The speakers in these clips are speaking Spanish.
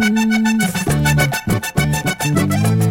Thank you.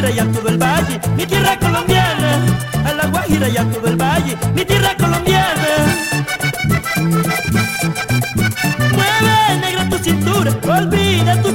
Guajira y a todo el valle, mi tierra colombiana, a la Guajira y a todo el valle, mi tierra colombiana. Mueve negra tu cintura, olvida tus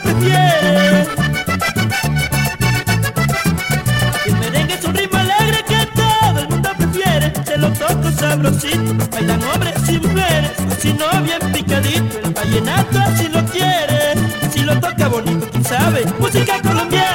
prefiere. Sabrosito, bailan hombres y mujeres, o si no bien picadito. El vallenato así lo quiere, si lo toca bonito, quién sabe. Música colombiana.